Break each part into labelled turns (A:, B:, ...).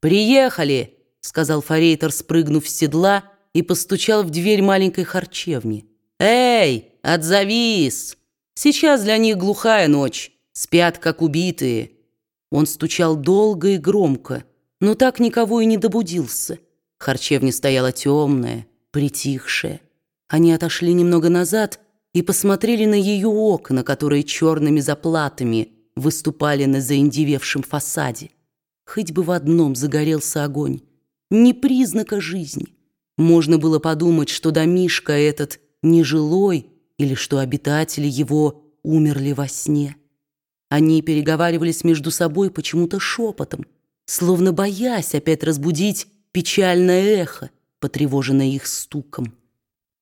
A: «Приехали!» — сказал Форейтер, спрыгнув с седла и постучал в дверь маленькой харчевни. «Эй, отзовись! Сейчас для них глухая ночь, спят как убитые». Он стучал долго и громко, но так никого и не добудился. Харчевня стояла темная, притихшая. Они отошли немного назад и посмотрели на ее окна, которые черными заплатами выступали на заиндевевшем фасаде. Хоть бы в одном загорелся огонь. Ни признака жизни. Можно было подумать, что домишка этот нежилой или что обитатели его умерли во сне. Они переговаривались между собой почему-то шепотом, словно боясь опять разбудить печальное эхо, потревоженное их стуком.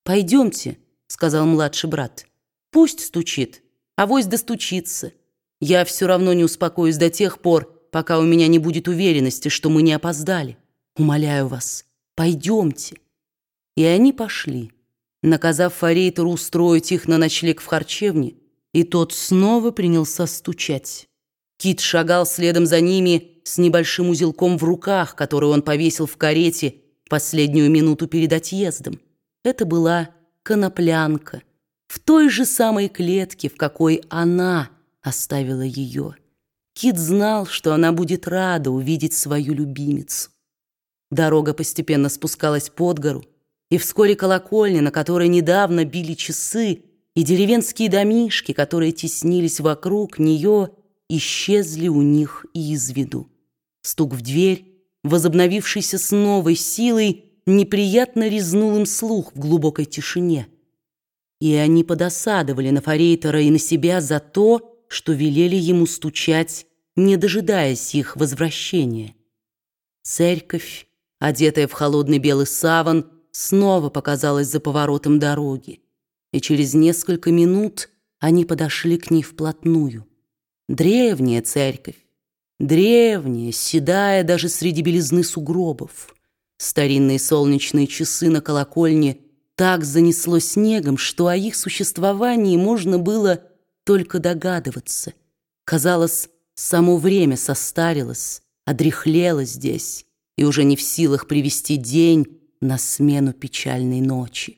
A: «Пойдемте», — сказал младший брат. «Пусть стучит, а авось достучится. Я все равно не успокоюсь до тех пор, пока у меня не будет уверенности, что мы не опоздали. Умоляю вас, пойдемте». И они пошли, наказав Форейтеру устроить их на ночлег в харчевне, и тот снова принялся стучать. Кит шагал следом за ними с небольшим узелком в руках, который он повесил в карете в последнюю минуту перед отъездом. Это была коноплянка в той же самой клетке, в какой она оставила ее. Кит знал, что она будет рада увидеть свою любимицу. Дорога постепенно спускалась под гору, и вскоре колокольня, на которой недавно били часы, и деревенские домишки, которые теснились вокруг нее, исчезли у них из виду. Стук в дверь, возобновившийся с новой силой, неприятно резнул им слух в глубокой тишине. И они подосадовали на Форейтера и на себя за то, что велели ему стучать, не дожидаясь их возвращения. Церковь, одетая в холодный белый саван, снова показалась за поворотом дороги, и через несколько минут они подошли к ней вплотную. Древняя церковь, древняя, седая даже среди белизны сугробов. Старинные солнечные часы на колокольне так занесло снегом, что о их существовании можно было только догадываться. Казалось, само время состарилось, одряхлело здесь и уже не в силах привести день на смену печальной ночи.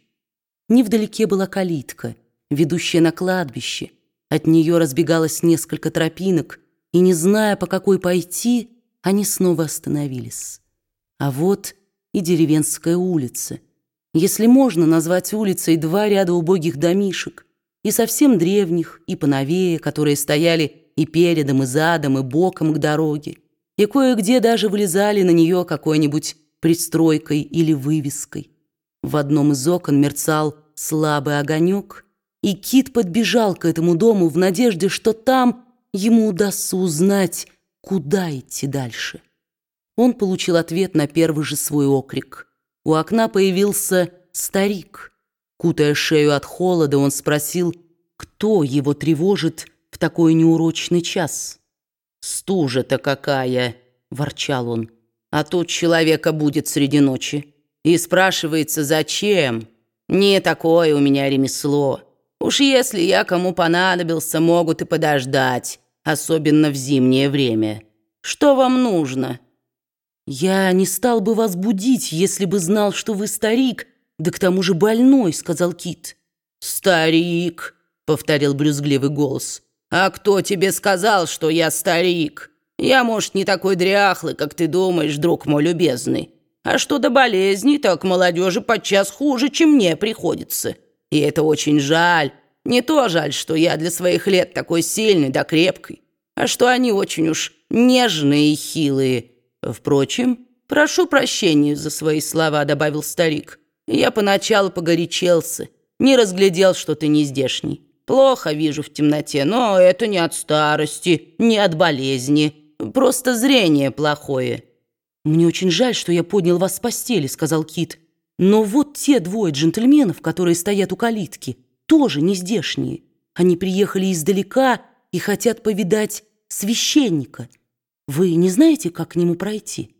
A: Невдалеке была калитка, ведущая на кладбище. От нее разбегалось несколько тропинок, и, не зная, по какой пойти, они снова остановились. А вот и деревенская улица. Если можно назвать улицей два ряда убогих домишек, и совсем древних, и поновее, которые стояли и передом, и задом, и боком к дороге, и кое-где даже вылезали на нее какой-нибудь пристройкой или вывеской. В одном из окон мерцал слабый огонек, и Кит подбежал к этому дому в надежде, что там ему удастся узнать, куда идти дальше. Он получил ответ на первый же свой окрик. У окна появился старик. Кутая шею от холода, он спросил, кто его тревожит в такой неурочный час. «Стужа-то какая!» — ворчал он. «А тут человека будет среди ночи. И спрашивается, зачем? Не такое у меня ремесло. Уж если я кому понадобился, могут и подождать, особенно в зимнее время. Что вам нужно?» «Я не стал бы вас будить, если бы знал, что вы старик», «Да к тому же больной», — сказал Кит. «Старик», — повторил брюзгливый голос. «А кто тебе сказал, что я старик? Я, может, не такой дряхлый, как ты думаешь, друг мой любезный. А что до болезней, так молодежи подчас хуже, чем мне приходится. И это очень жаль. Не то жаль, что я для своих лет такой сильный да крепкий, а что они очень уж нежные и хилые. Впрочем, прошу прощения за свои слова», — добавил старик. Я поначалу погорячился, не разглядел, что ты не здешний. Плохо вижу в темноте, но это не от старости, не от болезни, просто зрение плохое». «Мне очень жаль, что я поднял вас с постели», — сказал Кит. «Но вот те двое джентльменов, которые стоят у калитки, тоже не здешние. Они приехали издалека и хотят повидать священника. Вы не знаете, как к нему пройти?»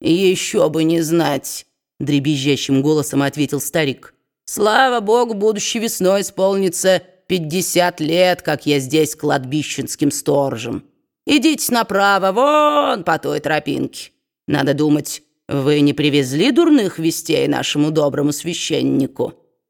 A: «Еще бы не знать», дребезжащим голосом ответил старик. «Слава богу, будущей весной исполнится пятьдесят лет, как я здесь кладбищенским сторожем. Идите направо, вон по той тропинке. Надо думать, вы не привезли дурных вестей нашему доброму священнику?»